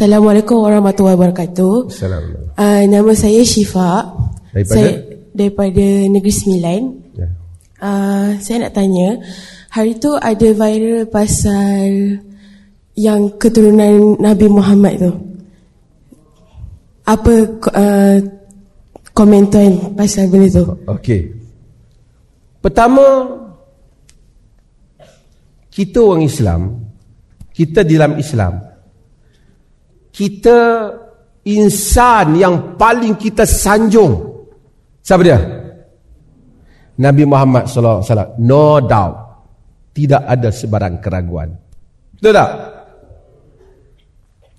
Assalamualaikum warahmatullahi wabarakatuh. Assalamualaikum. Uh, nama saya Syifa. Daripada? Saya daripada Negeri Sembilan. Ya. Uh, saya nak tanya, hari tu ada viral pasal yang keturunan Nabi Muhammad tu. Apa uh, komentar pasal benda tu? Okey. Pertama kita orang Islam, kita di dalam Islam kita insan yang paling kita sanjung. Siapa dia? Nabi Muhammad sallallahu alaihi wasallam. No doubt. Tidak ada sebarang keraguan. Betul tak?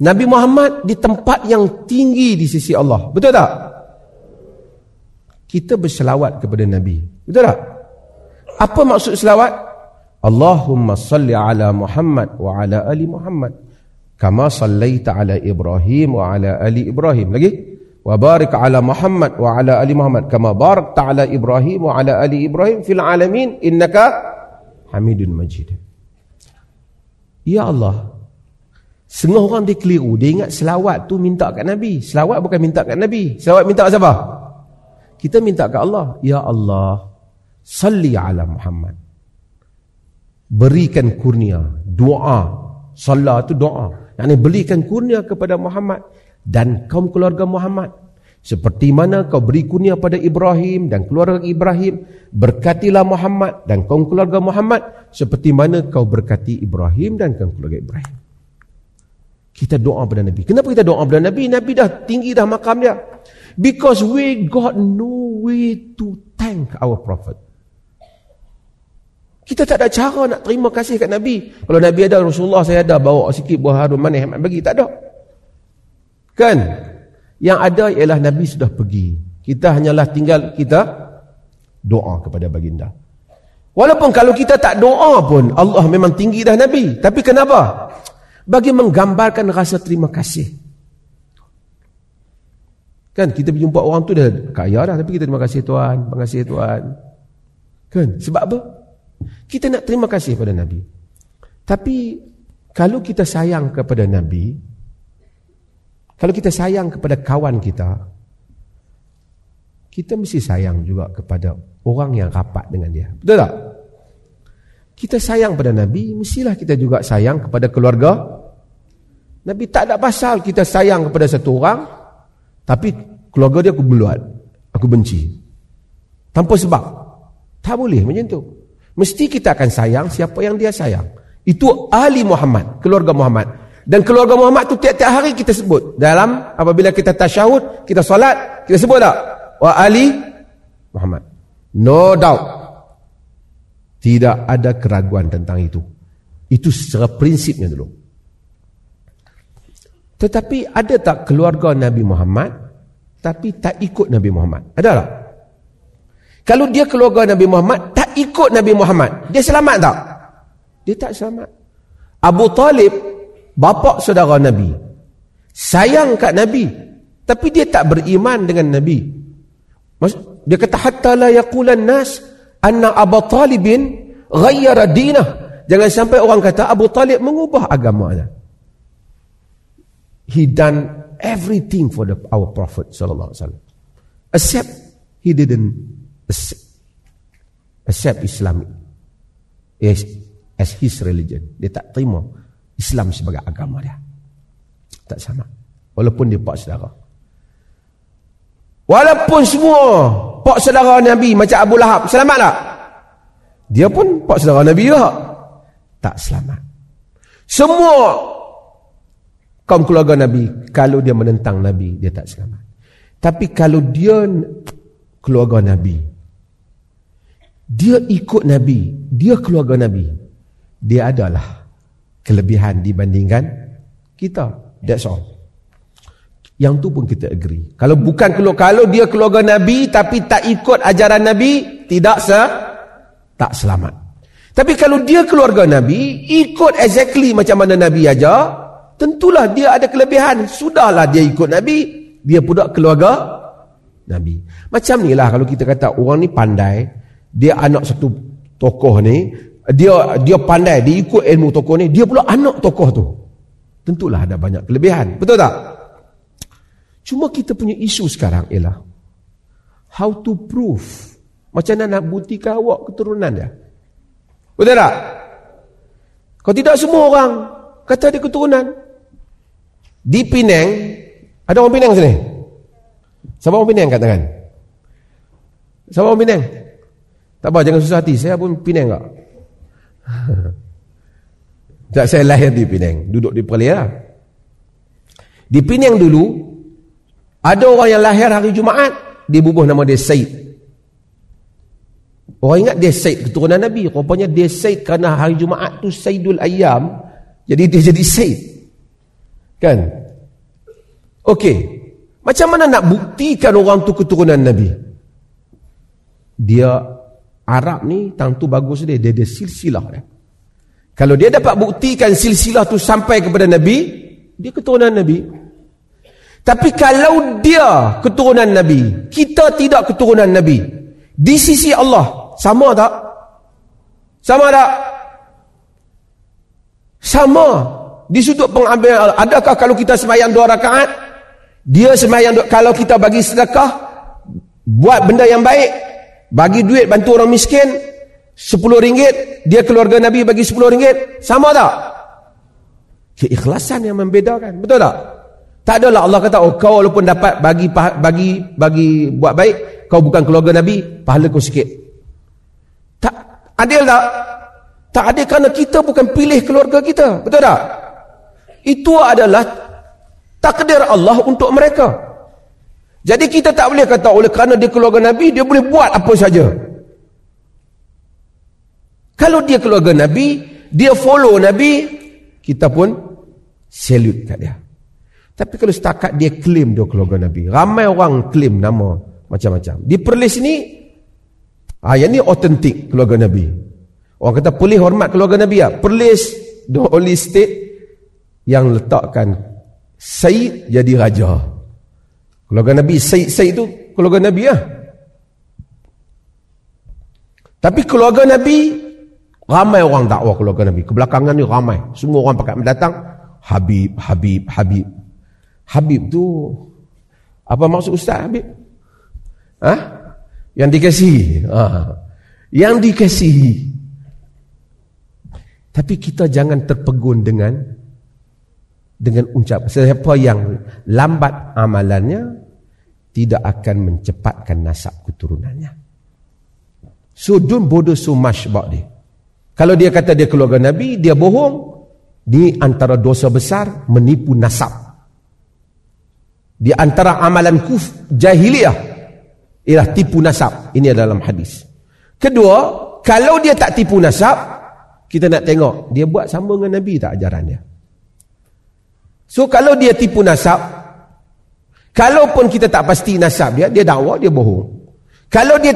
Nabi Muhammad di tempat yang tinggi di sisi Allah. Betul tak? Kita berselawat kepada Nabi. Betul tak? Apa maksud selawat? Allahumma salli ala Muhammad wa ala ali Muhammad kama sallaita ala Ibrahim wa ala ali Ibrahim. Lagi wa barik ala Muhammad wa ala ali Muhammad. Kama barakta ala Ibrahim wa ala ali Ibrahim fil alamin innaka Hamidun Majid. Ya Allah Setengah orang dia keliru. Dia ingat selawat tu minta kat Nabi. Selawat bukan minta kat Nabi. Selawat minta kat siapa? Kita minta kat Allah. Ya Allah Salli ala Muhammad. Berikan kurnia Doa. Salah tu doa yang berikan kurnia kepada Muhammad dan kaum keluarga Muhammad. Seperti mana kau beri kurnia pada Ibrahim dan keluarga Ibrahim berkatilah Muhammad dan kaum keluarga Muhammad seperti mana kau berkati Ibrahim dan kaum keluarga Ibrahim. Kita doa pada Nabi. Kenapa kita doa pada Nabi? Nabi dah tinggi dah makam dia. Because we got no way to thank our prophet kita tak ada cara nak terima kasih kat Nabi. Kalau Nabi ada, Rasulullah saya ada bawa sikit buah harum manis bagi. Tak ada. Kan? Yang ada ialah Nabi sudah pergi. Kita hanyalah tinggal kita doa kepada baginda. Walaupun kalau kita tak doa pun, Allah memang tinggi dah Nabi. Tapi kenapa? Bagi menggambarkan rasa terima kasih. Kan kita berjumpa orang tu dah kaya dah. Tapi kita terima kasih Tuhan. Terima kasih Tuhan. Kan? Sebab apa? Kita nak terima kasih pada Nabi. Tapi kalau kita sayang kepada Nabi, kalau kita sayang kepada kawan kita, kita mesti sayang juga kepada orang yang rapat dengan dia. Betul tak? Kita sayang pada Nabi, mestilah kita juga sayang kepada keluarga. Nabi tak ada pasal kita sayang kepada satu orang, tapi keluarga dia aku beluat, aku benci. Tanpa sebab. Tak boleh macam tu. Mesti kita akan sayang siapa yang dia sayang. Itu ahli Muhammad, keluarga Muhammad. Dan keluarga Muhammad tu tiap-tiap hari kita sebut. Dalam apabila kita tasyahud, kita solat, kita sebut tak? Wa ali Muhammad. No doubt. Tidak ada keraguan tentang itu. Itu secara prinsipnya dulu. Tetapi ada tak keluarga Nabi Muhammad tapi tak ikut Nabi Muhammad? Ada tak? Kalau dia keluarga Nabi Muhammad ikut Nabi Muhammad, dia selamat tak? Dia tak selamat. Abu Talib, bapa saudara Nabi, sayang kat Nabi, tapi dia tak beriman dengan Nabi. Dia kata hatta la yaqulan nas anna Abu Talibin ghayyara dinah. Jangan sampai orang kata Abu Talib mengubah agamanya. He done everything for the, our prophet sallallahu alaihi wasallam. Except he didn't accept Islam as, as his religion. Dia tak terima Islam sebagai agama dia. Tak sama. Walaupun dia pak saudara. Walaupun semua pak saudara Nabi macam Abu Lahab, selamat tak? Dia pun pak saudara Nabi juga. Tak selamat. Semua kaum keluarga Nabi, kalau dia menentang Nabi, dia tak selamat. Tapi kalau dia keluarga Nabi, dia ikut Nabi, dia keluarga Nabi. Dia adalah kelebihan dibandingkan kita. That's all. Yang tu pun kita agree. Kalau bukan keluar, kalau dia keluarga Nabi tapi tak ikut ajaran Nabi, tidak se tak selamat. Tapi kalau dia keluarga Nabi, ikut exactly macam mana Nabi aja, tentulah dia ada kelebihan. Sudahlah dia ikut Nabi, dia pun keluarga Nabi. Macam ni lah kalau kita kata orang ni pandai, dia anak satu tokoh ni dia dia pandai dia ikut ilmu tokoh ni dia pula anak tokoh tu Tentulah ada banyak kelebihan. Betul tak? Cuma kita punya isu sekarang ialah how to prove macam mana nak buktikan awak keturunan dia. Betul tak? Kalau tidak semua orang kata dia keturunan. Di Penang, ada orang Penang sini? Siapa orang Penang kat tangan? Siapa orang Penang? Tak apa, jangan susah hati. Saya pun Penang tak? tak, saya lahir di Penang. Duduk di Perlia. Di Penang dulu, ada orang yang lahir hari Jumaat, dia bubuh nama dia Said. Orang ingat dia Said keturunan Nabi. Rupanya dia Said kerana hari Jumaat tu Saidul Ayam. Jadi dia jadi Said. Kan? Okey. Macam mana nak buktikan orang tu keturunan Nabi? Dia Arab ni tentu bagus dia. Dia ada silsilah dia. Kalau dia dapat buktikan silsilah tu sampai kepada Nabi, dia keturunan Nabi. Tapi kalau dia keturunan Nabi, kita tidak keturunan Nabi. Di sisi Allah, sama tak? Sama tak? Sama. Di sudut pengambil adakah kalau kita semayang dua rakaat, dia semayang kalau kita bagi sedekah, buat benda yang baik, bagi duit bantu orang miskin, sepuluh ringgit, dia keluarga Nabi bagi sepuluh ringgit, sama tak? Keikhlasan yang membedakan, betul tak? Tak adalah Allah kata, oh kau walaupun dapat bagi bagi bagi buat baik, kau bukan keluarga Nabi, pahala kau sikit. Adil tak? Tak adil kerana kita bukan pilih keluarga kita. Betul tak? Itu adalah takdir Allah untuk mereka. Jadi kita tak boleh kata oleh kerana dia keluarga Nabi, dia boleh buat apa saja. Kalau dia keluarga Nabi, dia follow Nabi, kita pun salute kat dia. Tapi kalau setakat dia claim dia keluarga Nabi, ramai orang claim nama macam-macam. Di perlis ini, Ah, yang ni autentik keluarga Nabi. Orang kata boleh hormat keluarga Nabi ya. Perlis the only state yang letakkan Said jadi raja. Keluarga Nabi Said Said itu keluarga Nabi ya. Tapi keluarga Nabi ramai orang dakwah keluarga Nabi. Kebelakangan ni ramai. Semua orang pakai mendatang Habib, Habib, Habib. Habib tu apa maksud ustaz Habib? Hah? Yang dikasihi. Ha. Yang dikasihi. Tapi kita jangan terpegun dengan dengan ucap siapa yang lambat amalannya tidak akan mencepatkan nasab keturunannya. So don't bother so much about dia. Kalau dia kata dia keluarga Nabi, dia bohong. Di antara dosa besar menipu nasab. Di antara amalan kuf jahiliyah ialah tipu nasab. Ini adalah dalam hadis. Kedua, kalau dia tak tipu nasab, kita nak tengok dia buat sama dengan Nabi tak ajaran dia. So kalau dia tipu nasab, kalaupun kita tak pasti nasab dia, dia dakwa dia bohong. Kalau dia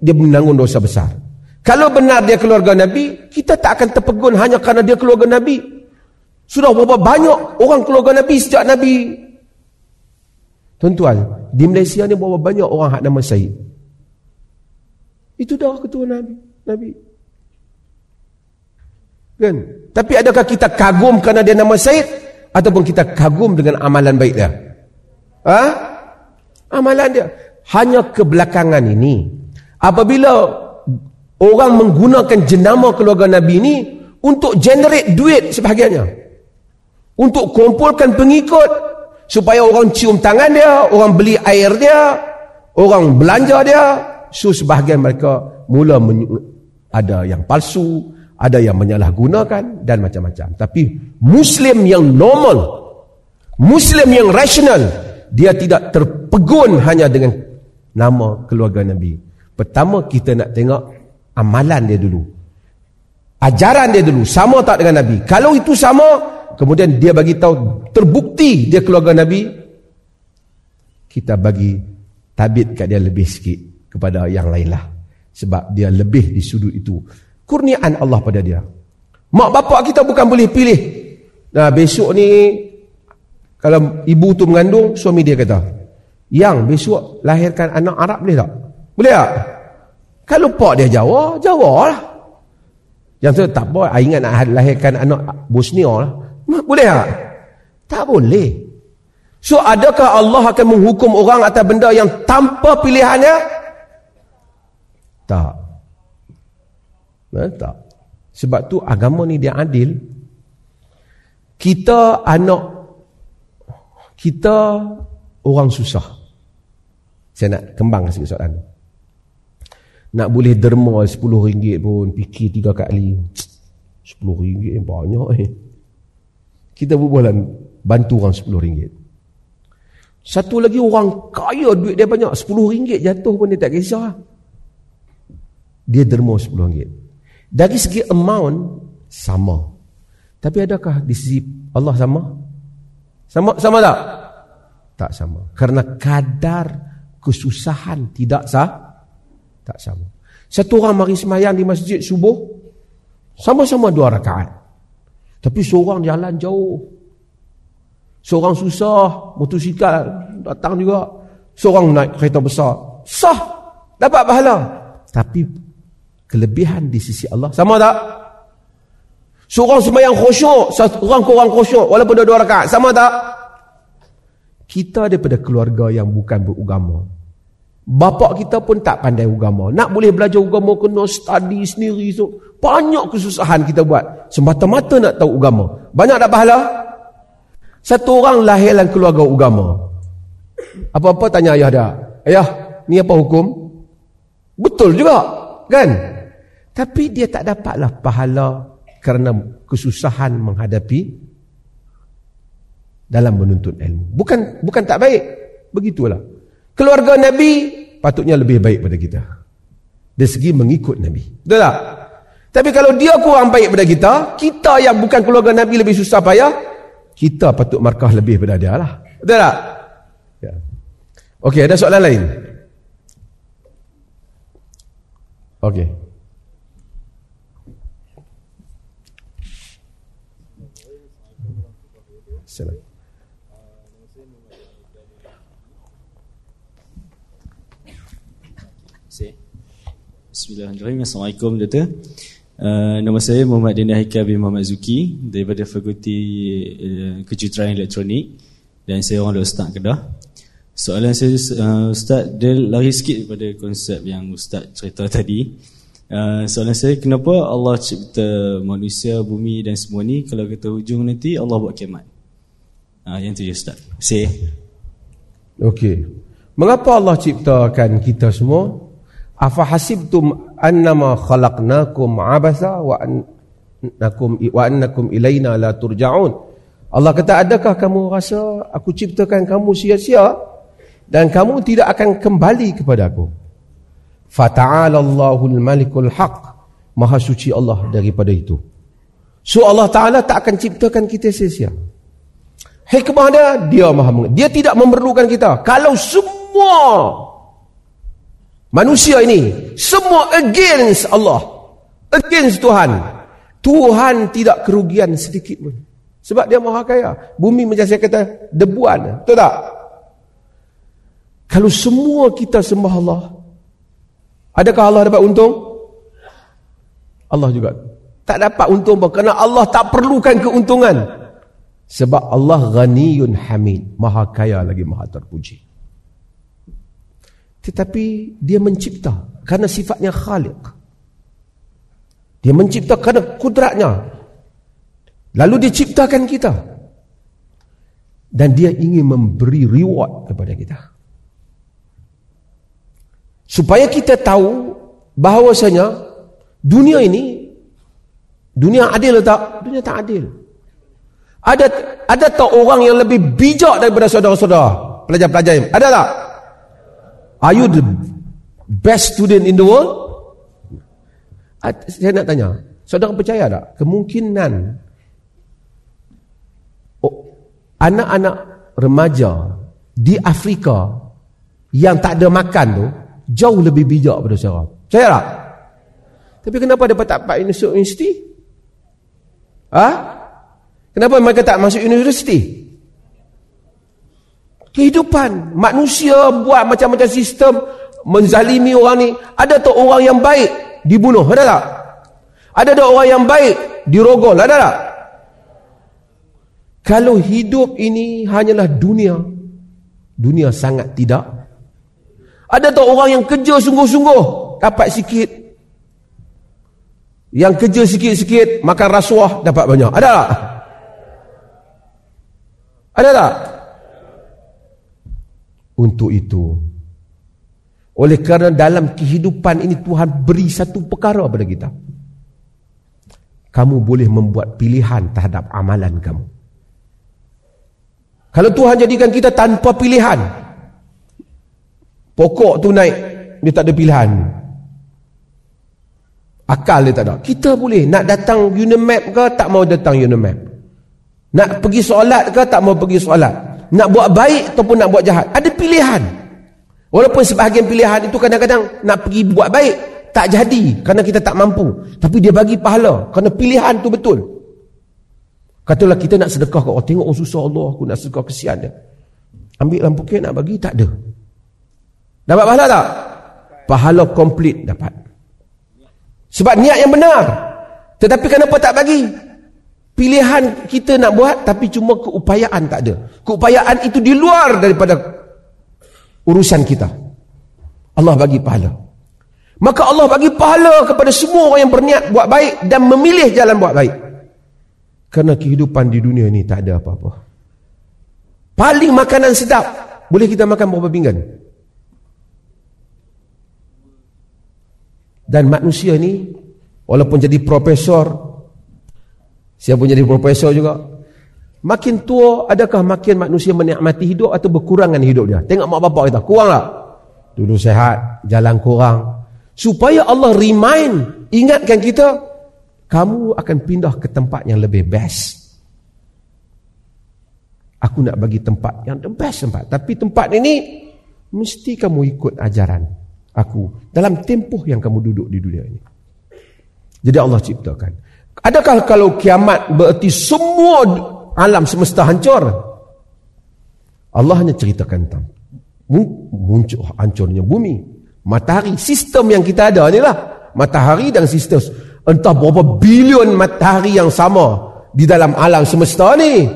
dia menanggung dosa besar. Kalau benar dia keluarga Nabi, kita tak akan terpegun hanya kerana dia keluarga Nabi. Sudah berapa banyak orang keluarga Nabi sejak Nabi Tuan-tuan, di Malaysia ni berapa banyak orang hak nama Syed? Itu dah ketua Nabi. Nabi. Kan? Tapi adakah kita kagum kerana dia nama Syed? Ataupun kita kagum dengan amalan baik dia? Ha? Amalan dia. Hanya kebelakangan ini. Apabila orang menggunakan jenama keluarga Nabi ini untuk generate duit sebahagiannya. Untuk kumpulkan pengikut supaya orang cium tangan dia, orang beli air dia, orang belanja dia, so sebahagian mereka mula ada yang palsu, ada yang menyalahgunakan dan macam-macam. Tapi Muslim yang normal, Muslim yang rasional, dia tidak terpegun hanya dengan nama keluarga Nabi. Pertama kita nak tengok amalan dia dulu. Ajaran dia dulu sama tak dengan Nabi? Kalau itu sama, kemudian dia bagi tahu terbukti dia keluarga Nabi kita bagi tabit kat dia lebih sikit kepada yang lain lah sebab dia lebih di sudut itu kurniaan Allah pada dia mak bapak kita bukan boleh pilih nah besok ni kalau ibu tu mengandung suami dia kata yang besok lahirkan anak Arab boleh tak boleh tak kalau pak dia Jawa Jawa lah yang tu tak apa ingat nak lahirkan anak Bosnia lah boleh tak? Tak boleh. So adakah Allah akan menghukum orang atas benda yang tanpa pilihannya? Tak. Nah, tak. Sebab tu agama ni dia adil. Kita anak kita orang susah. Saya nak kembang sikit soalan tu. Nak boleh derma RM10 pun fikir tiga kali. RM10 banyak eh. Kita berbualan bantu orang RM10. Satu lagi orang kaya duit dia banyak. RM10 jatuh pun dia tak kisah. Dia derma RM10. Dari segi amount, sama. Tapi adakah di sisi Allah sama? Sama sama tak? Tak sama. Kerana kadar kesusahan tidak sah tak sama. Satu orang mari semayang di masjid subuh, sama-sama dua rakaat. Tapi seorang jalan jauh. Seorang susah, motosikal datang juga. Seorang naik kereta besar. Sah, dapat pahala. Tapi kelebihan di sisi Allah sama tak? Seorang semayang khusyuk, seorang kurang khusyuk walaupun dua-dua rakaat, sama tak? Kita daripada keluarga yang bukan beragama. Bapak kita pun tak pandai agama. Nak boleh belajar agama kena study sendiri. So, banyak kesusahan kita buat. Semata-mata nak tahu agama. Banyak tak pahala? Satu orang lahir dalam keluarga agama. Apa-apa tanya ayah dia. Ayah, ni apa hukum? Betul juga. Kan? Tapi dia tak dapatlah pahala kerana kesusahan menghadapi dalam menuntut ilmu. Bukan bukan tak baik. Begitulah. Keluarga Nabi patutnya lebih baik pada kita. Dari segi mengikut Nabi. Betul tak? Tapi kalau dia kurang baik pada kita, kita yang bukan keluarga Nabi lebih susah payah, kita patut markah lebih pada dia lah. Betul tak? Ya. Okey, ada soalan lain? Okey. Assalamualaikum. Bismillahirrahmanirrahim. Assalamualaikum Doktor. Uh, nama saya Muhammad Dina Haikal bin Muhammad Zuki daripada Fakulti uh, Kejuruteraan Elektronik dan saya orang Ustaz Kedah. Soalan saya uh, Ustaz dia lari sikit daripada konsep yang Ustaz cerita tadi. Uh, soalan saya kenapa Allah cipta manusia, bumi dan semua ni kalau kita hujung nanti Allah buat kiamat. Uh, yang tu je Ustaz. Saya. Okey. Mengapa Allah ciptakan kita semua? Afa hasibtum annama khalaqnakum abasa wa annakum wa annakum ilaina la turja'un. Allah kata adakah kamu rasa aku ciptakan kamu sia-sia dan kamu tidak akan kembali kepada aku. Fata'ala Allahul Malikul Haq. Maha suci Allah daripada itu. So Allah Ta'ala tak akan ciptakan kita sia-sia. Hikmah dia, dia maha Dia tidak memerlukan kita. Kalau semua Manusia ini semua against Allah. Against Tuhan. Tuhan tidak kerugian sedikit pun. Sebab dia maha kaya. Bumi macam saya kata debuan. Betul tak? Kalau semua kita sembah Allah. Adakah Allah dapat untung? Allah juga tak dapat untung pun. Kerana Allah tak perlukan keuntungan. Sebab Allah ghaniyun hamid. Maha kaya lagi maha terpuji. Tetapi dia mencipta kerana sifatnya khaliq. Dia mencipta kerana kudratnya. Lalu dia ciptakan kita. Dan dia ingin memberi reward kepada kita. Supaya kita tahu bahawasanya dunia ini dunia adil atau tak? Dunia tak adil. Ada ada tak orang yang lebih bijak daripada saudara-saudara pelajar-pelajar? Ada tak? Are you the best student in the world? Saya nak tanya, saudara percaya tak? Kemungkinan oh, anak-anak remaja di Afrika yang tak ada makan tu jauh lebih bijak pada saudara. Percaya tak? Tapi kenapa dia tak dapat universiti? Ha? Kenapa mereka tak masuk universiti? Kehidupan manusia buat macam-macam sistem menzalimi orang ni. Ada tak orang yang baik dibunuh? Ada tak? Ada tak orang yang baik dirogol? Ada tak? Kalau hidup ini hanyalah dunia, dunia sangat tidak. Ada tak orang yang kerja sungguh-sungguh dapat sikit? Yang kerja sikit-sikit makan rasuah dapat banyak. Ada tak? Ada tak? Untuk itu, oleh kerana dalam kehidupan ini Tuhan beri satu perkara kepada kita. Kamu boleh membuat pilihan terhadap amalan kamu. Kalau Tuhan jadikan kita tanpa pilihan, pokok tu naik, dia tak ada pilihan. Akal dia tak ada. Kita boleh nak datang Unimap ke tak mau datang Unimap. Nak pergi solat ke tak mau pergi solat. Nak buat baik ataupun nak buat jahat. Ada pilihan. Walaupun sebahagian pilihan itu kadang-kadang nak pergi buat baik, tak jadi kerana kita tak mampu. Tapi dia bagi pahala kerana pilihan tu betul. Katalah kita nak sedekah ke orang, tengok orang susah Allah, aku nak sedekah kesian dia. Ambil lampu kek nak bagi, tak ada. Dapat pahala tak? Pahala komplit dapat. Sebab niat yang benar. Tetapi kenapa tak bagi? Pilihan kita nak buat tapi cuma keupayaan tak ada. Keupayaan itu di luar daripada urusan kita. Allah bagi pahala. Maka Allah bagi pahala kepada semua orang yang berniat buat baik dan memilih jalan buat baik. Kerana kehidupan di dunia ini tak ada apa-apa. Paling makanan sedap, boleh kita makan berapa pinggan? Dan manusia ni, walaupun jadi profesor, siapa jadi profesor juga, Makin tua, adakah makin manusia menikmati hidup atau berkurangan hidup dia? Tengok mak bapak kita, kurang tak? Dulu sehat, jalan kurang. Supaya Allah remind, ingatkan kita, kamu akan pindah ke tempat yang lebih best. Aku nak bagi tempat yang the best tempat. Tapi tempat ini, mesti kamu ikut ajaran aku. Dalam tempoh yang kamu duduk di dunia ini. Jadi Allah ciptakan. Adakah kalau kiamat berarti semua alam semesta hancur. Allah hanya ceritakan tentang muncul hancurnya bumi, matahari, sistem yang kita ada ni lah. Matahari dan sistem entah berapa bilion matahari yang sama di dalam alam semesta ni.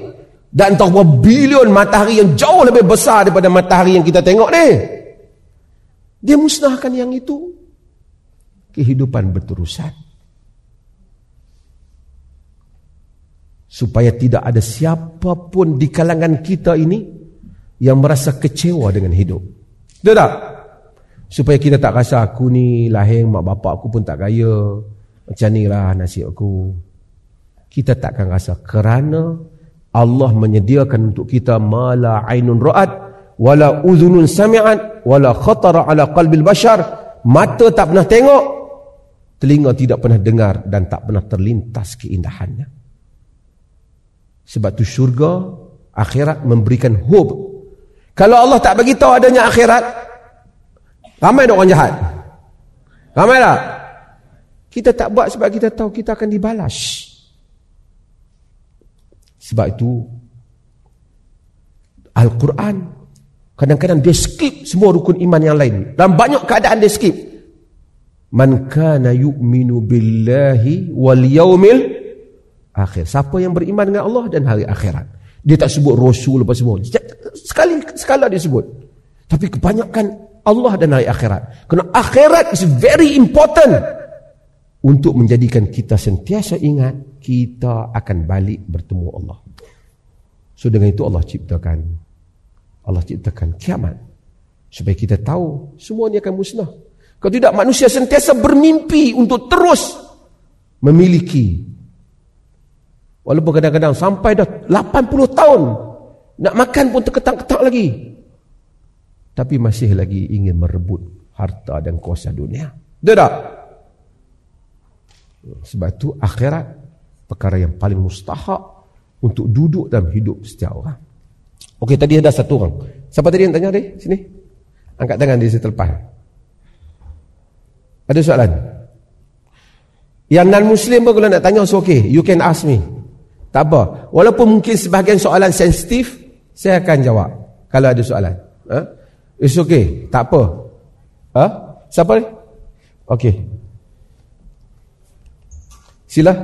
Dan entah berapa bilion matahari yang jauh lebih besar daripada matahari yang kita tengok ni. Dia musnahkan yang itu. Kehidupan berterusan. Supaya tidak ada siapapun di kalangan kita ini yang merasa kecewa dengan hidup. Betul tak? Supaya kita tak rasa aku ni lahir mak bapak aku pun tak kaya. Macam ni lah nasib aku. Kita takkan rasa kerana Allah menyediakan untuk kita mala ainun ra'at wala uzunun sami'at wala khatara ala qalbil bashar mata tak pernah tengok telinga tidak pernah dengar dan tak pernah terlintas keindahannya sebab tu syurga, akhirat memberikan hope. Kalau Allah tak bagi tahu adanya akhirat, ramai orang jahat. Ramai tak? Kita tak buat sebab kita tahu kita akan dibalas. Sebab itu Al-Quran kadang-kadang dia skip semua rukun iman yang lain. Dalam banyak keadaan dia skip. Man kana yu'minu billahi wal yaumil akhir. Siapa yang beriman dengan Allah dan hari akhirat. Dia tak sebut Rasul apa semua. Sekali sekala dia sebut. Tapi kebanyakan Allah dan hari akhirat. Kerana akhirat is very important. Untuk menjadikan kita sentiasa ingat. Kita akan balik bertemu Allah. So dengan itu Allah ciptakan. Allah ciptakan kiamat. Supaya kita tahu semua ini akan musnah. Kalau tidak manusia sentiasa bermimpi untuk terus memiliki Walaupun kadang-kadang sampai dah 80 tahun nak makan pun terketak-ketak lagi. Tapi masih lagi ingin merebut harta dan kuasa dunia. Betul tak? Sebab itu akhirat perkara yang paling mustahak untuk duduk dalam hidup setiap orang. Okey, tadi ada satu orang. Siapa tadi yang tanya tadi? Sini. Angkat tangan di situ. Ada soalan? Yang non-Muslim pun kalau nak tanya, so okay. You can ask me. Tak apa. Walaupun mungkin sebahagian soalan sensitif, saya akan jawab kalau ada soalan. Ha? It's okay. Tak apa. Ha? Siapa ni? Okay. Sila.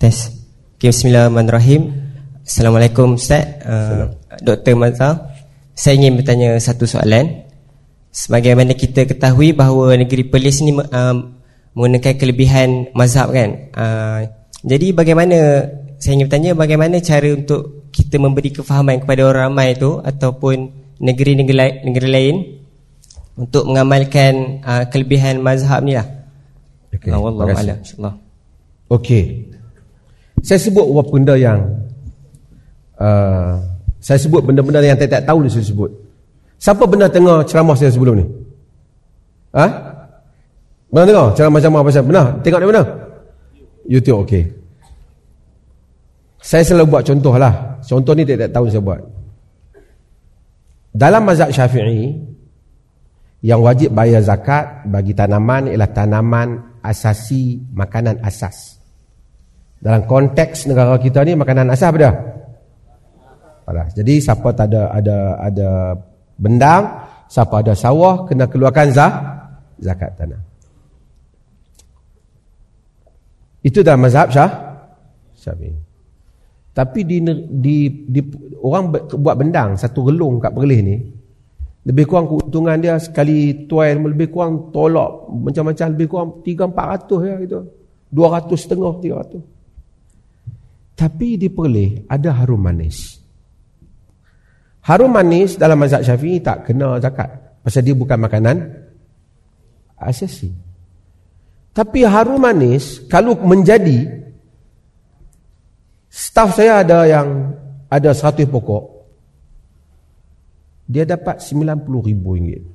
Test. Okay, Bismillahirrahmanirrahim. Assalamualaikum Ustaz. Uh, Dr. Mazhar. Saya ingin bertanya satu soalan. Sebagaimana kita ketahui bahawa negeri Perlis ni uh, menggunakan kelebihan mazhab kan. Uh, jadi bagaimana saya ingin bertanya bagaimana cara untuk kita memberi kefahaman kepada orang ramai itu ataupun negeri-negeri negeri lain untuk mengamalkan uh, kelebihan mazhab ni lah. Okey. Okay, Allah. Allah. InsyaAllah. Okey. Saya sebut beberapa benda yang uh, saya sebut benda-benda yang saya tak tahu saya sebut. Siapa benar tengok ceramah saya sebelum ni? Ha? Benar tengok ceramah-ceramah pasal benar? Tengok dia benar? YouTube okey. Saya selalu buat contoh lah. Contoh ni tak tahu saya buat. Dalam mazhab syafi'i, yang wajib bayar zakat bagi tanaman ialah tanaman asasi makanan asas. Dalam konteks negara kita ni makanan asas apa dia? Paras. Jadi siapa tak ada ada ada bendang, siapa ada sawah kena keluarkan zah, zakat tanah. Itu dalam mazhab Syah Syafi'i. Tapi di, di, di orang buat bendang satu relung kat Perlis ni lebih kurang keuntungan dia sekali tuai lebih kurang tolak macam-macam lebih kurang 3 400 ya gitu. 200 setengah 300. Tapi di Perlis ada harum manis. Harum manis dalam mazhab Syafi'i tak kena zakat pasal dia bukan makanan asasi. Tapi harum manis kalau menjadi Staff saya ada yang ada 100 pokok. Dia dapat 90 ribu ringgit.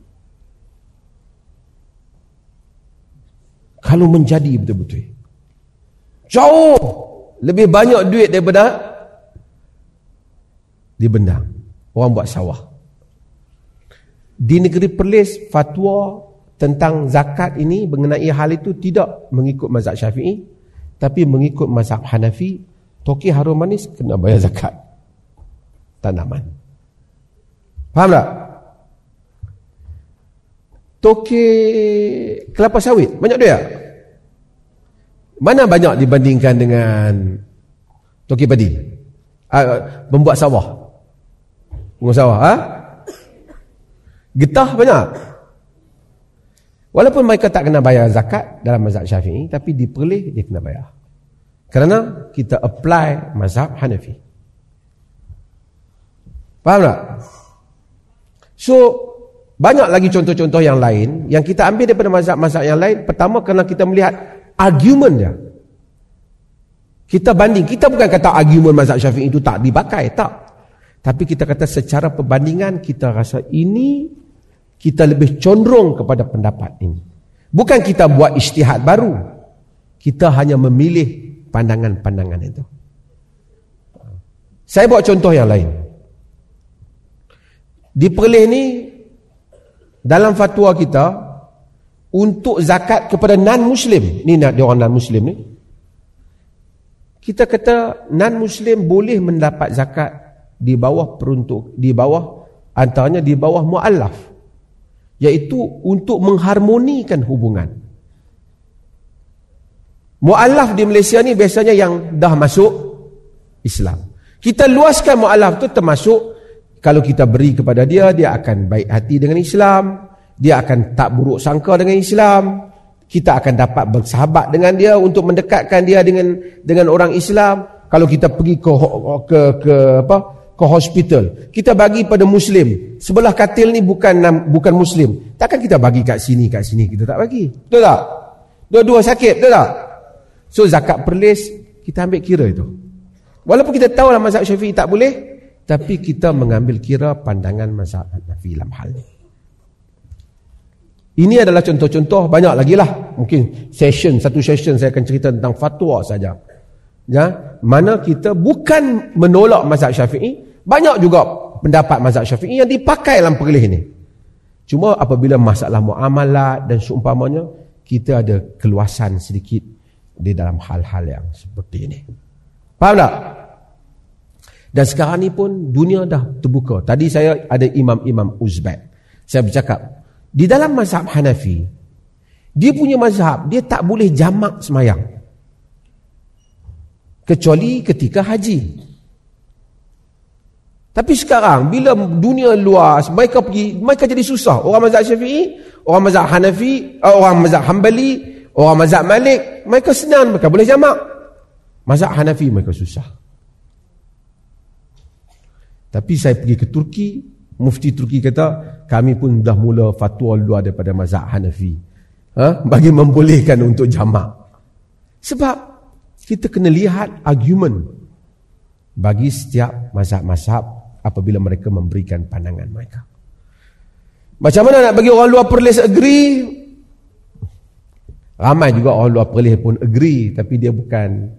Kalau menjadi betul-betul. Jauh lebih banyak duit daripada di bendang. Orang buat sawah. Di negeri Perlis, fatwa tentang zakat ini mengenai hal itu tidak mengikut mazhab syafi'i. Tapi mengikut mazhab Hanafi Toki harum manis kena bayar zakat tanaman. Faham tak? Toki kelapa sawit banyak tak? Mana banyak dibandingkan dengan toki padi? Uh, membuat sawah. Membuat sawah, ha? Getah banyak. Walaupun mereka tak kena bayar zakat dalam mazhab Syafi'i, tapi di Perlis dia kena bayar. Kerana kita apply mazhab Hanafi. Faham tak? So, banyak lagi contoh-contoh yang lain yang kita ambil daripada mazhab-mazhab yang lain. Pertama, kerana kita melihat argument dia. Kita banding. Kita bukan kata argument mazhab syafi'i itu tak dipakai. Tak. Tapi kita kata secara perbandingan, kita rasa ini kita lebih condong kepada pendapat ini. Bukan kita buat isytihad baru. Kita hanya memilih pandangan-pandangan itu. Saya buat contoh yang lain. Di Perlis ni dalam fatwa kita untuk zakat kepada non-muslim, ni nak dia orang non-muslim ni. Kita kata non-muslim boleh mendapat zakat di bawah peruntuk, di bawah antaranya di bawah muallaf iaitu untuk mengharmonikan hubungan Mu'alaf di Malaysia ni biasanya yang dah masuk Islam. Kita luaskan mu'alaf tu termasuk kalau kita beri kepada dia, dia akan baik hati dengan Islam. Dia akan tak buruk sangka dengan Islam. Kita akan dapat bersahabat dengan dia untuk mendekatkan dia dengan dengan orang Islam. Kalau kita pergi ke ke ke apa? Ke hospital. Kita bagi pada muslim. Sebelah katil ni bukan bukan muslim. Takkan kita bagi kat sini kat sini kita tak bagi. Betul tak? Dua-dua sakit, betul tak? So zakat perlis kita ambil kira itu. Walaupun kita tahu lah mazhab syafi'i tak boleh. Tapi kita mengambil kira pandangan mazhab Hanafi dalam hal ini. Ini adalah contoh-contoh banyak lagi lah. Mungkin session, satu session saya akan cerita tentang fatwa saja. Ya, mana kita bukan menolak mazhab syafi'i. Banyak juga pendapat mazhab syafi'i yang dipakai dalam perlis ini. Cuma apabila masalah muamalat dan seumpamanya, kita ada keluasan sedikit di dalam hal-hal yang seperti ini. Faham tak? Dan sekarang ni pun dunia dah terbuka. Tadi saya ada imam-imam Uzbek. Saya bercakap, di dalam mazhab Hanafi, dia punya mazhab, dia tak boleh jamak semayang. kecuali ketika haji. Tapi sekarang bila dunia luas mereka pergi mereka jadi susah. Orang mazhab Syafi'i, orang mazhab Hanafi, eh, orang mazhab Hambali, orang mazhab Malik, mereka senang mereka boleh jamak. Mazhab Hanafi mereka susah. Tapi saya pergi ke Turki, mufti Turki kata kami pun dah mula fatwa luar daripada mazhab Hanafi. Ha? bagi membolehkan untuk jamak. Sebab kita kena lihat argument bagi setiap mazhab-mazhab apabila mereka memberikan pandangan mereka. Macam mana nak bagi orang luar Perlis agree? Ramai juga orang luar Perlis pun agree tapi dia bukan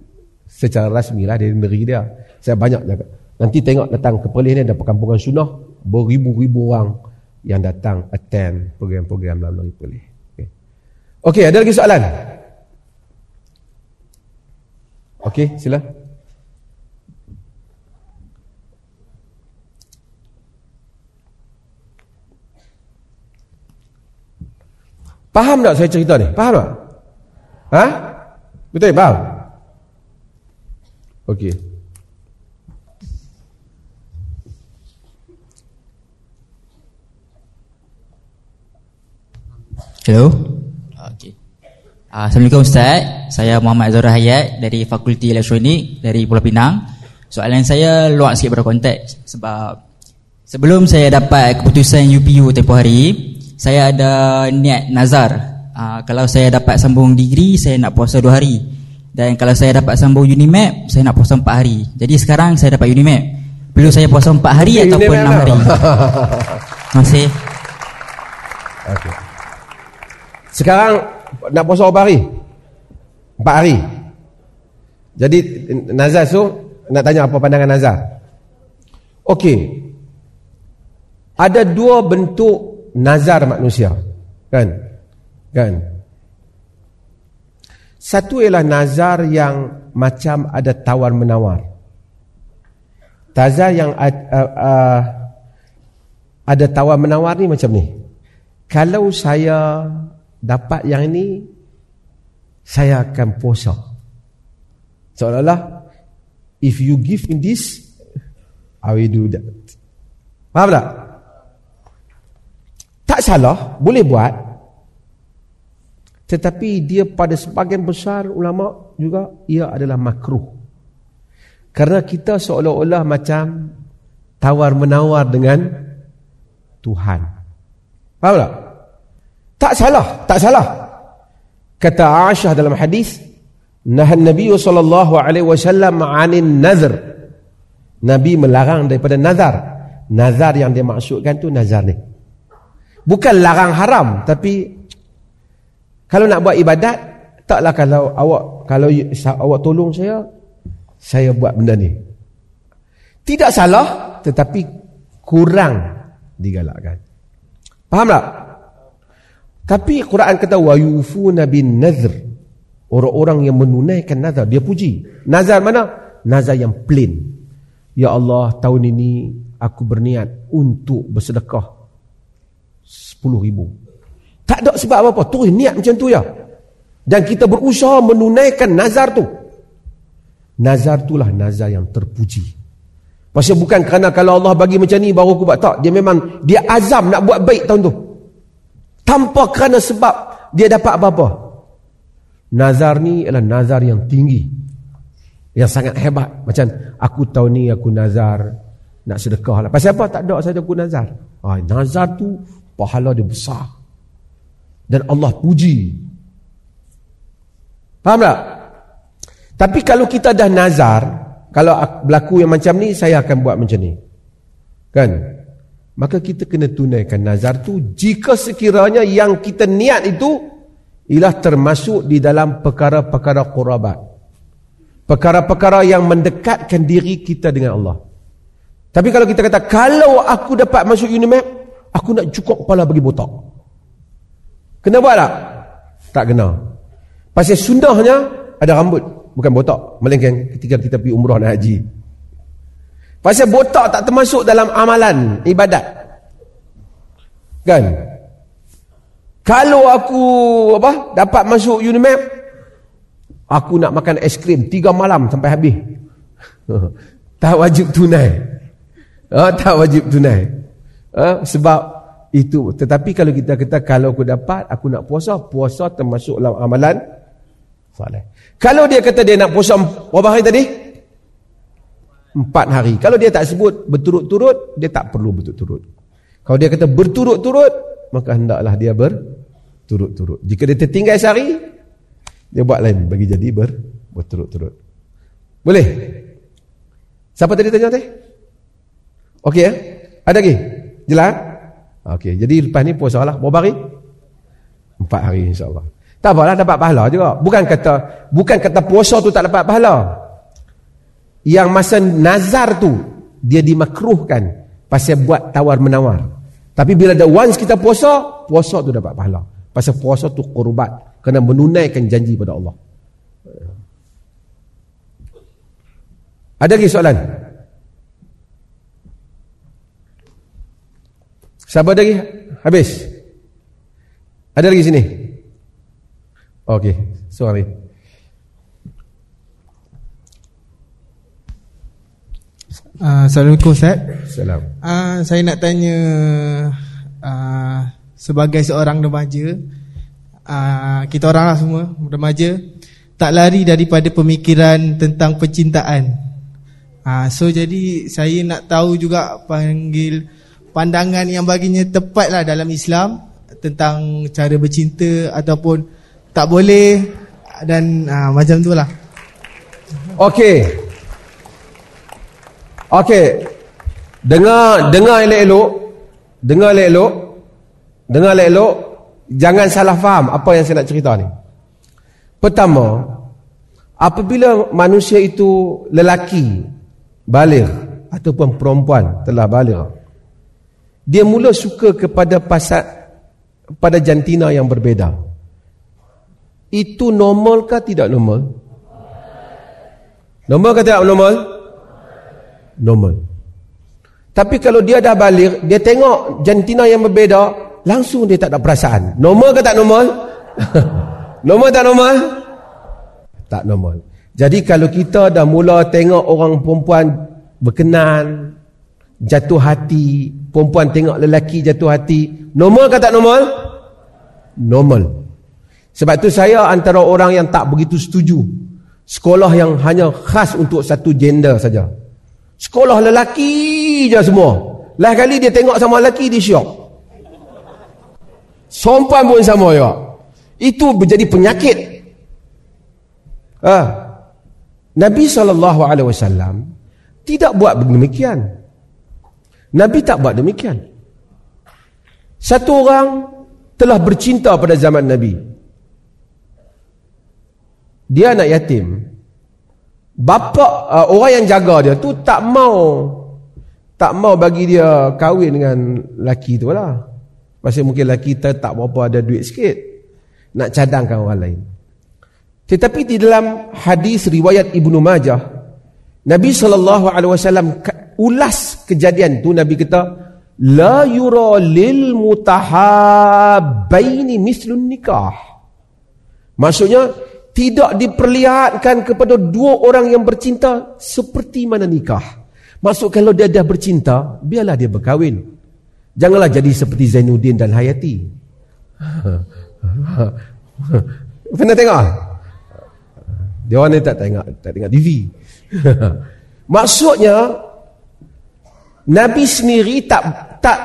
secara rasmi lah dari negeri dia. Saya banyak jaga. Nanti tengok datang ke Perlis ni ada perkampungan sunnah beribu-ribu orang yang datang attend program-program dalam negeri Perlis. Okey, okay, ada lagi soalan? Okey, sila. Faham tak saya cerita ni? Faham tak? Ha? Betul, faham? Okey. Hello. Okey. Uh, Assalamualaikum Ustaz. Saya Muhammad Azhar Hayat dari Fakulti Elektronik dari Pulau Pinang. Soalan saya luar sikit pada konteks sebab sebelum saya dapat keputusan UPU tempoh hari, saya ada niat nazar. Uh, kalau saya dapat sambung degree saya nak puasa 2 hari. Dan kalau saya dapat sambung Unimap saya nak puasa 4 hari. Jadi sekarang saya dapat Unimap. Perlu saya puasa 4 hari okay, ataupun 6 hari? Kasih. Okay. sekarang nak puasa berapa hari? 4 hari. Jadi nazar tu nak tanya apa pandangan nazar? Okey. Ada dua bentuk nazar manusia. Kan? Kan? Satu ialah nazar yang macam ada tawar menawar. Nazar yang uh, uh, ada tawar menawar ni macam ni. Kalau saya dapat yang ini saya akan puasa. Seolah-olah if you give me this I will do that. Faham tak? Tak salah, boleh buat. Tetapi dia pada sebagian besar ulama juga ia adalah makruh. Kerana kita seolah-olah macam tawar-menawar dengan Tuhan. Faham tak? Tak salah, tak salah. Kata Aisyah dalam hadis, Nahan Nabi sallallahu alaihi wasallam 'anin nazar. Nabi melarang daripada nazar. Nazar yang dia maksudkan tu nazar ni. Bukan larang haram Tapi Kalau nak buat ibadat Taklah kalau awak Kalau awak tolong saya Saya buat benda ni Tidak salah Tetapi Kurang Digalakkan Faham tak? Tapi Quran kata wa yufuna bin nazr. Orang-orang yang menunaikan nazar dia puji. Nazar mana? Nazar yang plain. Ya Allah, tahun ini aku berniat untuk bersedekah 10 ribu. Tak ada sebab apa-apa. Terus niat macam tu ya. Dan kita berusaha menunaikan nazar tu. Nazar itulah nazar yang terpuji. Pasal bukan kerana kalau Allah bagi macam ni baru aku buat. Tak dia memang dia azam nak buat baik tahun tu. Tanpa kerana sebab dia dapat apa-apa. Nazar ni adalah nazar yang tinggi. Yang sangat hebat. Macam aku tahun ni aku nazar nak sedekah lah. Pasal apa? Tak ada saja aku nazar. Ha, nazar tu pahala dia besar. Dan Allah puji. Faham tak? Tapi kalau kita dah nazar kalau berlaku yang macam ni saya akan buat macam ni. Kan? Maka kita kena tunaikan nazar tu jika sekiranya yang kita niat itu ialah termasuk di dalam perkara-perkara qurabat. Perkara-perkara yang mendekatkan diri kita dengan Allah. Tapi kalau kita kata kalau aku dapat masuk Unimap Aku nak cukup kepala bagi botak. Kena buat tak? Tak kena. Pasal sunnahnya ada rambut. Bukan botak. Melainkan ketika kita pergi umrah dan haji. Pasal botak tak termasuk dalam amalan ibadat. Kan? Kalau aku apa dapat masuk Unimap Aku nak makan es krim tiga malam sampai habis. tak wajib tunai. Ha, tak wajib tunai. Ha, sebab itu. Tetapi kalau kita kata kalau aku dapat, aku nak puasa. Puasa termasuk dalam amalan. Salih. Kalau dia kata dia nak puasa berapa hari tadi? Empat hari. Kalau dia tak sebut berturut-turut, dia tak perlu berturut-turut. Kalau dia kata berturut-turut, maka hendaklah dia berturut-turut. Jika dia tertinggal sehari, dia buat lain bagi jadi ber, berturut-turut. Boleh? Siapa tadi tanya tadi? Okey ya? Ada lagi? Jelas? Okey, jadi lepas ni puasa lah. Berapa hari? Empat hari insyaAllah. Tak apalah dapat pahala juga. Bukan kata bukan kata puasa tu tak dapat pahala. Yang masa nazar tu dia dimakruhkan pasal buat tawar menawar. Tapi bila ada once kita puasa, puasa tu dapat pahala. Pasal puasa tu kurbat kena menunaikan janji pada Allah. Ada lagi soalan? Siapa lagi? Habis? Ada lagi sini? Okey, sorry. Uh, Assalamualaikum Ustaz. Salam. Uh, saya nak tanya uh, sebagai seorang remaja, uh, kita orang lah semua remaja tak lari daripada pemikiran tentang percintaan. Uh, so jadi saya nak tahu juga panggil pandangan yang baginya tepat lah dalam Islam tentang cara bercinta ataupun tak boleh dan uh, macam tu lah. Okey. Okey. Dengar dengar elok-elok. Dengar elok-elok. Dengar elok-elok. Jangan salah faham apa yang saya nak cerita ni. Pertama, apabila manusia itu lelaki balik ataupun perempuan telah balik, dia mula suka kepada pasal pada jantina yang berbeza. Itu normal ke tidak normal? Normal ke tidak normal? Normal. Tapi kalau dia dah balik, dia tengok jantina yang berbeza, langsung dia tak ada perasaan. Normal ke tak normal? normal tak normal? Tak normal. Jadi kalau kita dah mula tengok orang perempuan berkenan, jatuh hati, perempuan tengok lelaki jatuh hati, normal ke tak normal? Normal. Sebab tu saya antara orang yang tak begitu setuju sekolah yang hanya khas untuk satu gender saja. Sekolah lelaki je semua. Lah kali dia tengok sama lelaki dia syok. Sompan pun sama ya. Itu menjadi penyakit. Ha. Nabi SAW tidak buat demikian. Nabi tak buat demikian. Satu orang telah bercinta pada zaman Nabi. Dia anak yatim. Bapa uh, orang yang jaga dia tu tak mau tak mau bagi dia kahwin dengan laki tu lah. Pasal mungkin laki tu tak berapa ada duit sikit. Nak cadangkan orang lain. Tetapi di dalam hadis riwayat Ibnu Majah, Nabi SAW ulas kejadian tu Nabi kata, La yura lil mutahabbaini mislun nikah. Maksudnya, tidak diperlihatkan kepada dua orang yang bercinta seperti mana nikah. Maksud kalau dia dah bercinta, biarlah dia berkahwin. Janganlah jadi seperti Zainuddin dan Hayati. Pernah tengok? Dia orang ni tak tengok, tak tengok TV. Maksudnya Nabi sendiri tak tak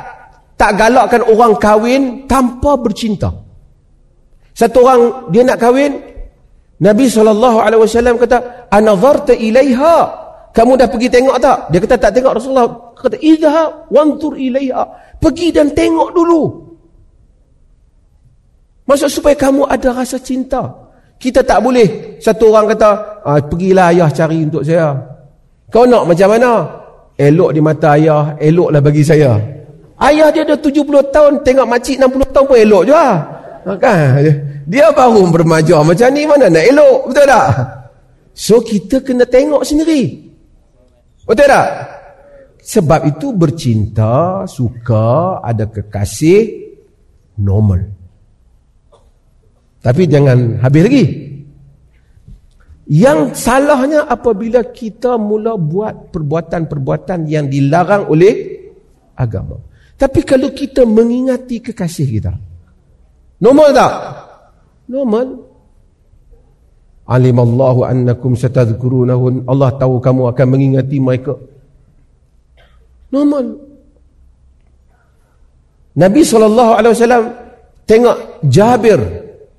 tak galakkan orang kahwin tanpa bercinta. Satu orang dia nak kahwin, Nabi SAW kata, Anazarta ilaiha. Kamu dah pergi tengok tak? Dia kata tak tengok Rasulullah. Kata, Idha wantur ilaiha. Pergi dan tengok dulu. Maksud supaya kamu ada rasa cinta. Kita tak boleh. Satu orang kata, ah, pergilah ayah cari untuk saya. Kau nak macam mana? Elok di mata ayah, eloklah bagi saya. Ayah dia dah 70 tahun, tengok makcik 60 tahun pun elok juga. Kan? Dia baru bermaja macam ni mana nak elok, betul tak? So kita kena tengok sendiri. Betul tak? Sebab itu bercinta, suka, ada kekasih normal. Tapi jangan habis lagi. Yang salahnya apabila kita mula buat perbuatan-perbuatan yang dilarang oleh agama. Tapi kalau kita mengingati kekasih kita. Normal tak? Normal. Alimallahu annakum satadhkurunahun. Allah tahu kamu akan mengingati mereka. Normal. Nabi SAW tengok Jabir.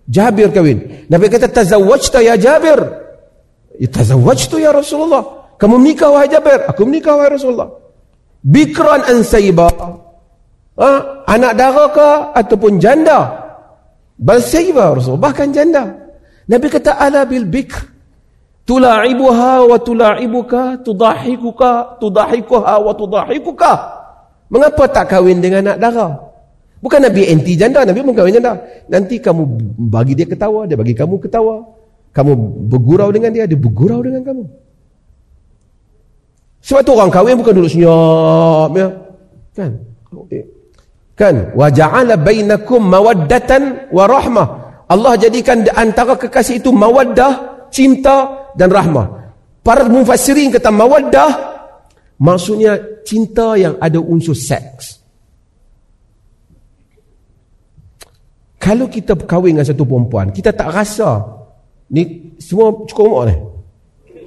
Jabir kahwin. Nabi kata, Tazawwajta ya Jabir. Tazawwajtu ya Rasulullah. Kamu menikah wahai Jabir. Aku menikah wahai Rasulullah. Bikran an sayba. Ha? Anak dara ke ataupun janda. Bal sayba Rasulullah. Bahkan janda. Nabi kata, Ala bil bikr. Tula'ibuha wa tula'ibuka. Tudahikuka. Tudahikuha wa tudahikuka. Mengapa tak kahwin dengan anak dara? Bukan Nabi anti janda, Nabi pun kahwin janda. Nanti kamu bagi dia ketawa, dia bagi kamu ketawa. Kamu bergurau dengan dia, dia bergurau dengan kamu. Sebab tu orang kahwin bukan duduk senyap ya. Kan? Kan? Wa ja'ala bainakum mawaddatan wa rahmah. Allah jadikan antara kekasih itu mawaddah, cinta dan rahmah. Para mufassirin kata mawaddah Maksudnya cinta yang ada unsur seks. Kalau kita berkahwin dengan satu perempuan, kita tak rasa ni semua cukup umur ni.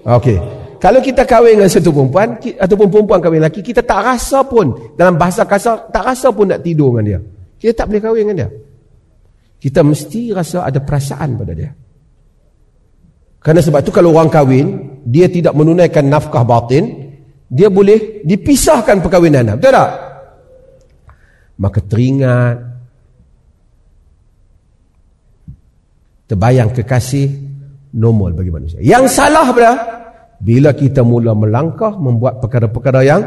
Okey. Kalau kita kahwin dengan satu perempuan ataupun perempuan kahwin lelaki, kita tak rasa pun dalam bahasa kasar tak rasa pun nak tidur dengan dia. Kita tak boleh kahwin dengan dia. Kita mesti rasa ada perasaan pada dia. Karena sebab tu kalau orang kahwin, dia tidak menunaikan nafkah batin, dia boleh dipisahkan perkahwinan betul tak maka teringat terbayang kekasih normal bagi manusia yang salah pada bila kita mula melangkah membuat perkara-perkara yang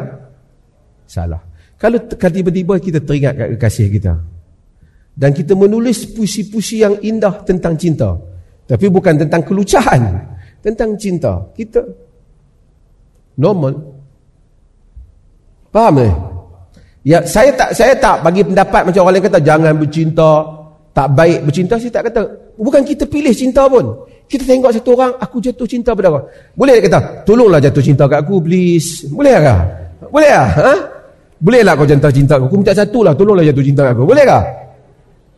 salah kalau tiba-tiba kita teringat kekasih kita dan kita menulis puisi-puisi yang indah tentang cinta tapi bukan tentang kelucahan tentang cinta kita normal Faham ni? Ya, saya tak saya tak bagi pendapat macam orang lain kata jangan bercinta, tak baik bercinta saya tak kata. Bukan kita pilih cinta pun. Kita tengok satu orang aku jatuh cinta pada orang. Boleh tak kata, tolonglah jatuh cinta kat aku please. Boleh tak? Boleh tak? Ha? Boleh lah kau jatuh cinta aku. Aku minta satu lah, tolonglah jatuh cinta kat aku. Boleh tak?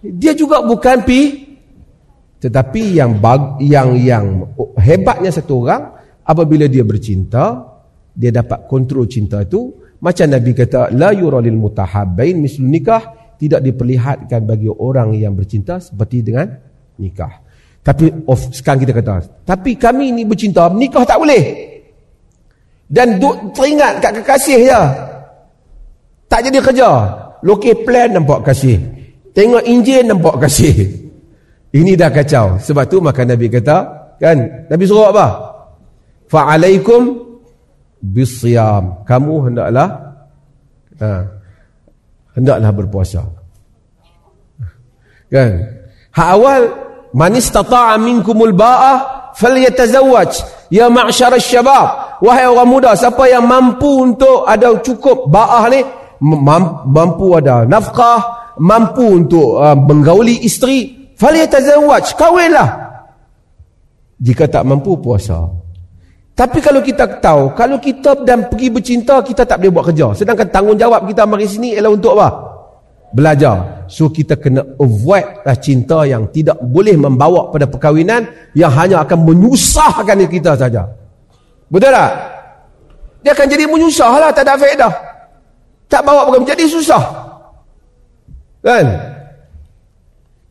Dia juga bukan pi tetapi yang bag, yang yang hebatnya satu orang apabila dia bercinta, dia dapat kontrol cinta itu macam Nabi kata, la yuralil mutahabbain mislu nikah tidak diperlihatkan bagi orang yang bercinta seperti dengan nikah. Tapi of, sekarang kita kata, tapi kami ni bercinta, nikah tak boleh. Dan duk teringat kat kekasih je. Tak jadi kerja. Lokeh plan nampak kasih. Tengok enjin nampak kasih. Ini dah kacau. Sebab tu maka Nabi kata, kan? Nabi suruh apa? Fa'alaikum bisyam kamu hendaklah ha, hendaklah berpuasa kan hak awal man istata'a minkumul ba'ah falyatazawwaj ya ma'syar syabab wahai orang muda siapa yang mampu untuk ada cukup ba'ah ni mampu ada nafkah mampu untuk uh, menggauli isteri falyatazawwaj kawinlah jika tak mampu puasa tapi kalau kita tahu, kalau kita dan pergi bercinta, kita tak boleh buat kerja. Sedangkan tanggungjawab kita mari sini ialah untuk apa? Belajar. So kita kena avoid lah cinta yang tidak boleh membawa pada perkahwinan yang hanya akan menyusahkan kita saja. Betul tak? Dia akan jadi menyusah lah, tak ada faedah. Tak bawa perkahwinan, jadi susah. Kan?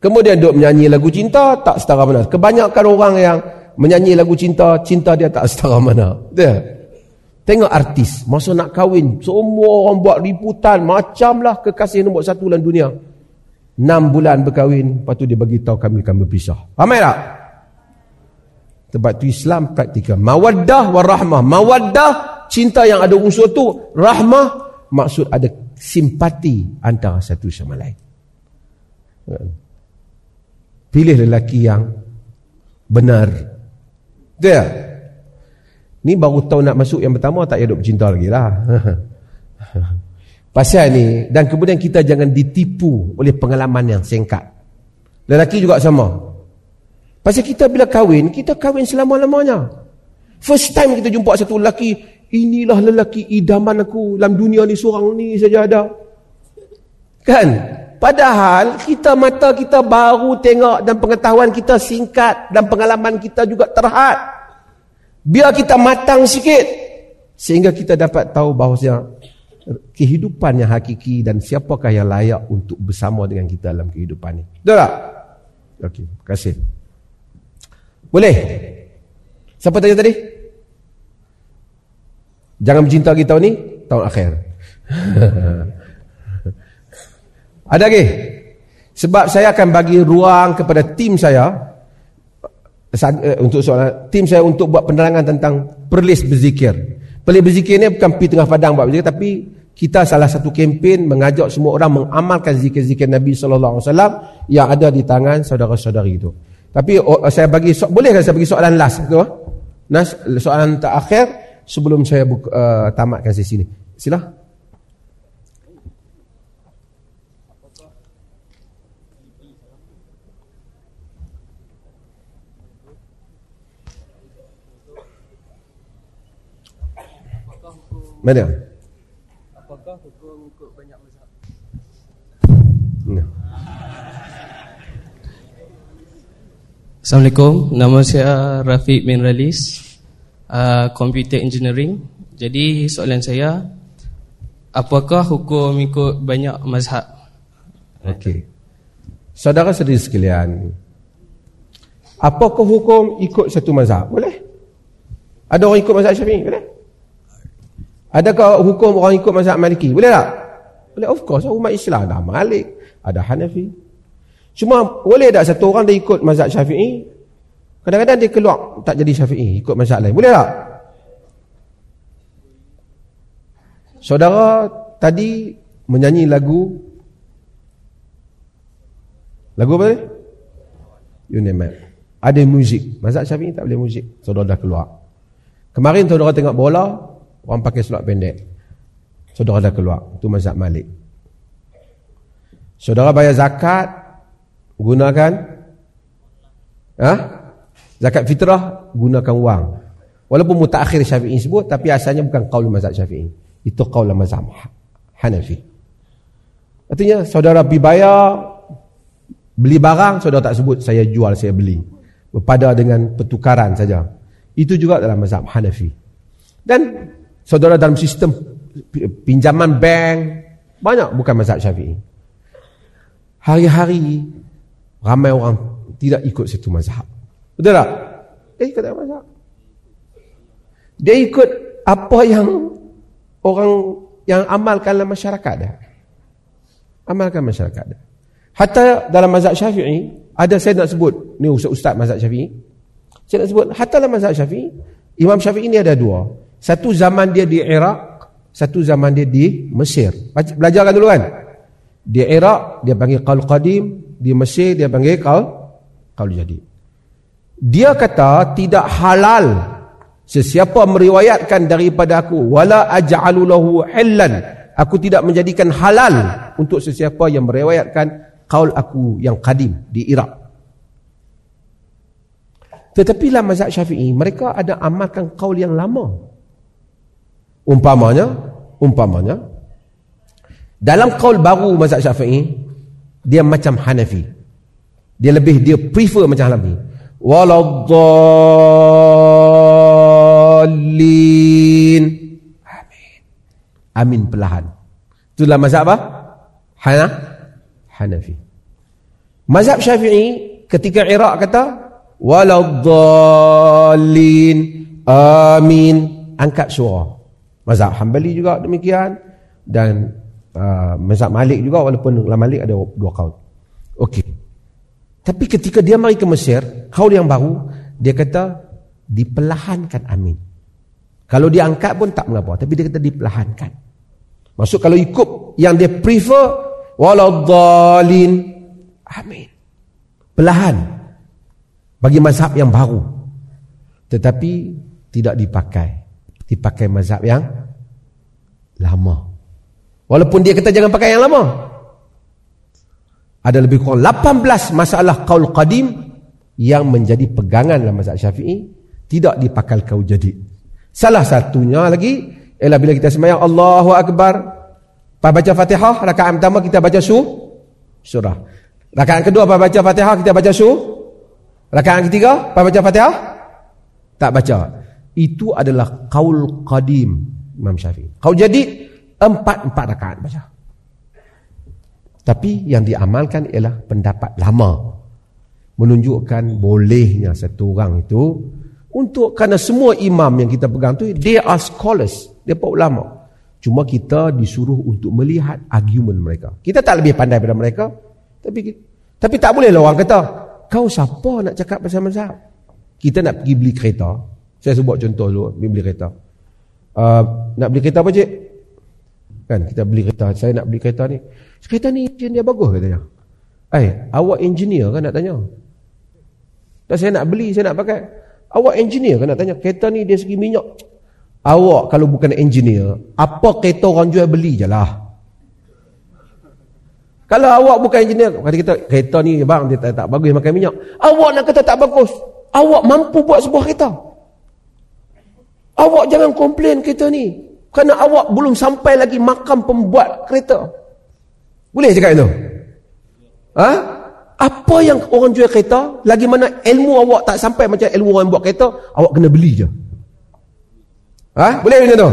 Kemudian duk menyanyi lagu cinta, tak setara mana. Kebanyakan orang yang menyanyi lagu cinta, cinta dia tak setara mana. Dia. Tengok artis, masa nak kahwin, semua orang buat liputan, macamlah kekasih nombor satu dalam dunia. Enam bulan berkahwin, lepas tu dia bagi tahu kami akan berpisah. Faham tak? Sebab tu Islam praktikal. Mawaddah warahmah. Mawaddah, cinta yang ada unsur tu. Rahmah, maksud ada simpati antara satu sama lain. Pilih lelaki yang benar dia. Ni baru tahu nak masuk yang pertama tak payah duk bercinta lagi lah. Pasal ni dan kemudian kita jangan ditipu oleh pengalaman yang singkat. Lelaki juga sama. Pasal kita bila kahwin, kita kahwin selama-lamanya. First time kita jumpa satu lelaki, inilah lelaki idaman aku dalam dunia ni seorang ni saja ada. Kan? Padahal kita mata kita baru tengok dan pengetahuan kita singkat dan pengalaman kita juga terhad. Biar kita matang sikit sehingga kita dapat tahu bahawa kehidupan yang hakiki dan siapakah yang layak untuk bersama dengan kita dalam kehidupan ini. Betul tak? Okey, terima kasih. Boleh? Siapa tanya tadi? Jangan bercinta kita ni tahun akhir. Ada lagi? Sebab saya akan bagi ruang kepada tim saya eh, untuk soalan tim saya untuk buat penerangan tentang perlis berzikir. Perlis berzikir ni bukan pergi tengah padang buat berzikir tapi kita salah satu kempen mengajak semua orang mengamalkan zikir-zikir Nabi sallallahu alaihi wasallam yang ada di tangan saudara-saudari itu. Tapi oh, saya bagi so, boleh kan saya bagi soalan last tu? Nas soalan terakhir sebelum saya buka, uh, tamatkan sesi ini. Sila. Mana? Apakah hukum ikut banyak mazhab? Assalamualaikum, nama saya Rafiq bin Ralis, uh, Computer Engineering. Jadi soalan saya, apakah hukum ikut banyak mazhab? Okey. Saudara-saudari sekalian, apakah hukum ikut satu mazhab? Boleh? Ada orang ikut mazhab Syafi'i? Boleh? Adakah hukum orang ikut mazhab Maliki? Boleh tak? Boleh of course umat Islam ada Malik, ada Hanafi. Cuma boleh tak satu orang dia ikut mazhab Syafi'i? Kadang-kadang dia keluar tak jadi Syafi'i, ikut mazhab lain. Boleh tak? Saudara tadi menyanyi lagu Lagu apa ni? You name it. Ada muzik. Mazhab Syafi'i tak boleh muzik. Saudara dah keluar. Kemarin saudara tengok bola, Orang pakai seluar pendek. Saudara dah keluar. Itu mazhab Malik. Saudara bayar zakat gunakan ha? Zakat fitrah gunakan wang. Walaupun mutakhir Syafi'i sebut tapi asalnya bukan qaul mazhab Syafi'i. Itu qaul mazhab Hanafi. Artinya saudara pergi bayar beli barang saudara tak sebut saya jual saya beli. Berpada dengan pertukaran saja. Itu juga dalam mazhab Hanafi. Dan Saudara dalam sistem pinjaman bank banyak bukan mazhab Syafi'i. Hari-hari ramai orang tidak ikut satu mazhab. Betul tak? Dia ikut mazhab. Dia ikut apa yang orang yang amalkan dalam masyarakat dia. Amalkan masyarakat dia. Hatta dalam mazhab Syafi'i ada saya nak sebut ni ustaz-ustaz mazhab Syafi'i. Saya nak sebut hatta dalam mazhab Syafi'i Imam Syafi'i ni ada dua. Satu zaman dia di Iraq, satu zaman dia di Mesir. Belajarkan dulu kan? Di Iraq dia panggil qaul qadim, di Mesir dia panggil qaul qaul jadid. Dia kata tidak halal sesiapa meriwayatkan daripada aku wala aj'alu lahu hillan. Aku tidak menjadikan halal untuk sesiapa yang meriwayatkan qaul aku yang qadim di Iraq. Tetapi dalam mazhab Syafi'i mereka ada amalkan qaul yang lama. Umpamanya, umpamanya dalam kaul baru mazhab Syafi'i dia macam Hanafi. Dia lebih dia prefer macam Hanafi. Waladdallin. Amin. Amin perlahan. Itu dalam mazhab apa? Hana Hanafi. Mazhab Syafi'i ketika Iraq kata waladdallin. Amin. Angkat suara. Mazhab Hanbali juga demikian dan uh, mazhab Malik juga walaupun dalam Malik ada dua kaul. Okey. Tapi ketika dia mari ke Mesir, kaul yang baru dia kata diperlahankan amin. Kalau dia angkat pun tak mengapa, tapi dia kata diperlahankan. Maksud kalau ikut yang dia prefer waladhdallin amin. Perlahan bagi mazhab yang baru. Tetapi tidak dipakai dipakai mazhab yang lama. Walaupun dia kata jangan pakai yang lama. Ada lebih kurang 18 masalah qaul qadim yang menjadi pegangan dalam mazhab Syafi'i tidak dipakai kau jadi. Salah satunya lagi ialah bila kita sembahyang Allahu akbar, pas baca Fatihah, rakaat pertama kita baca su surah. Rakaat kedua pas baca Fatihah kita baca su. Rakaat ketiga pas baca Fatihah tak baca. Itu adalah qaul qadim Imam Syafi'i. Kau jadi empat-empat rakaat baca. Tapi yang diamalkan ialah pendapat lama. Menunjukkan bolehnya satu orang itu untuk kerana semua imam yang kita pegang tu they are scholars mereka ulama. Cuma kita disuruh untuk melihat argument mereka. Kita tak lebih pandai daripada mereka tapi tapi tak boleh lah orang kata kau siapa nak cakap pasal mazhab? Kita nak pergi beli kereta. Saya sebut contoh dulu pergi beli kereta. Uh, nak beli kereta apa cik kan kita beli kereta saya nak beli kereta ni kereta ni engine dia bagus katanya eh awak engineer kan nak tanya dan saya nak beli, saya nak pakai. Awak engineer kan nak tanya, kereta ni dia segi minyak. Awak kalau bukan engineer, apa kereta orang jual beli je lah. Kalau awak bukan engineer, kata kita, kereta ni bang, dia tak, tak bagus makan minyak. Awak nak kata tak bagus. Awak mampu buat sebuah kereta. Awak jangan komplain kereta ni. Kerana awak belum sampai lagi makam pembuat kereta. Boleh cakap itu? Ha? Apa yang orang jual kereta, lagi mana ilmu awak tak sampai macam ilmu orang buat kereta, awak kena beli je. Ha? Boleh macam tu?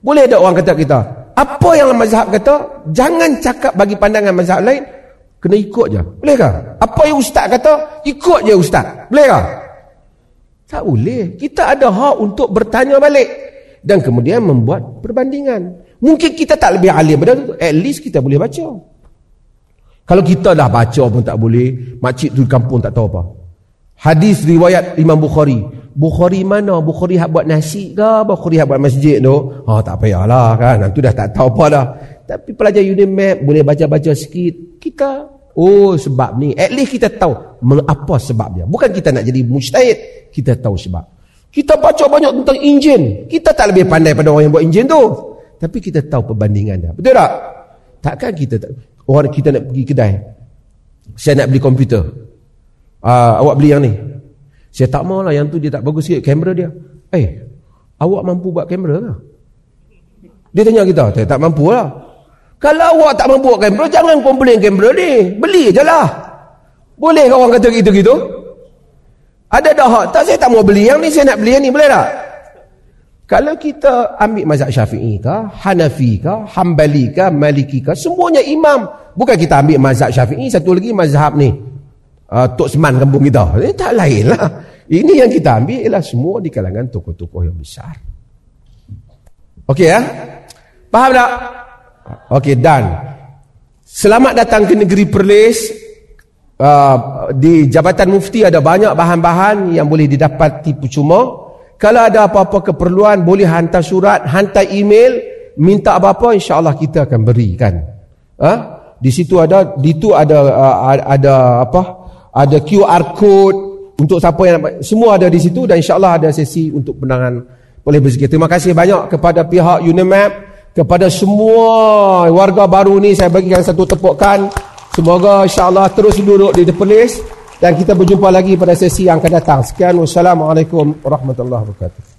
Boleh tak orang kata kita? Apa yang mazhab kata, jangan cakap bagi pandangan mazhab lain, kena ikut je. Boleh ke? Apa yang ustaz kata, ikut je ustaz. Boleh ke? Tak boleh. Kita ada hak untuk bertanya balik. Dan kemudian membuat perbandingan. Mungkin kita tak lebih alim pada itu. At least kita boleh baca. Kalau kita dah baca pun tak boleh, makcik tu di kampung tak tahu apa. Hadis riwayat Imam Bukhari. Bukhari mana? Bukhari hak buat nasi ke? Bukhari hak buat masjid tu? Ha, tak payahlah kan. Nanti dah tak tahu apa dah. Tapi pelajar Unimap boleh baca-baca sikit. Kita, oh sebab ni. At least kita tahu mengapa sebabnya. Bukan kita nak jadi mujtahid. Kita tahu sebab. Kita baca banyak tentang enjin. Kita tak lebih pandai pada orang yang buat enjin tu. Tapi kita tahu perbandingannya. Betul tak? Takkan kita tak orang kita nak pergi kedai. Saya nak beli komputer. Uh, awak beli yang ni? Saya tak mau lah yang tu dia tak bagus sikit kamera dia. Eh awak mampu buat kamera ke? Dia tanya kita saya tak mampu lah kalau awak tak mampu buat kamera jangan komplain kamera ni. Beli je lah. Boleh orang kata gitu-gitu ada dah hak tak saya tak mau beli yang ni saya nak beli yang ni boleh tak kalau kita ambil mazhab syafi'i ke, hanafi ke, hambali ke, maliki ke, semuanya imam. Bukan kita ambil mazhab syafi'i, satu lagi mazhab ni. Uh, Tok Seman kampung kita. Eh, tak lain lah. Ini yang kita ambil ialah semua di kalangan tokoh-tokoh yang besar. Okey ya? Faham tak? Okey, dan. Selamat datang ke negeri Perlis. Uh, di Jabatan Mufti ada banyak bahan-bahan yang boleh didapati percuma. Kalau ada apa-apa keperluan boleh hantar surat, hantar email, minta apa-apa insya-Allah kita akan berikan. Ha? Di situ ada di tu ada uh, ada apa? Ada QR code untuk siapa yang semua ada di situ dan insya-Allah ada sesi untuk penangan boleh berzikir. Terima kasih banyak kepada pihak Unimap, kepada semua warga baru ni saya bagikan satu tepukan. Semoga insya-Allah terus duduk di The Police dan kita berjumpa lagi pada sesi yang akan datang. Sekian wassalamualaikum warahmatullahi wabarakatuh.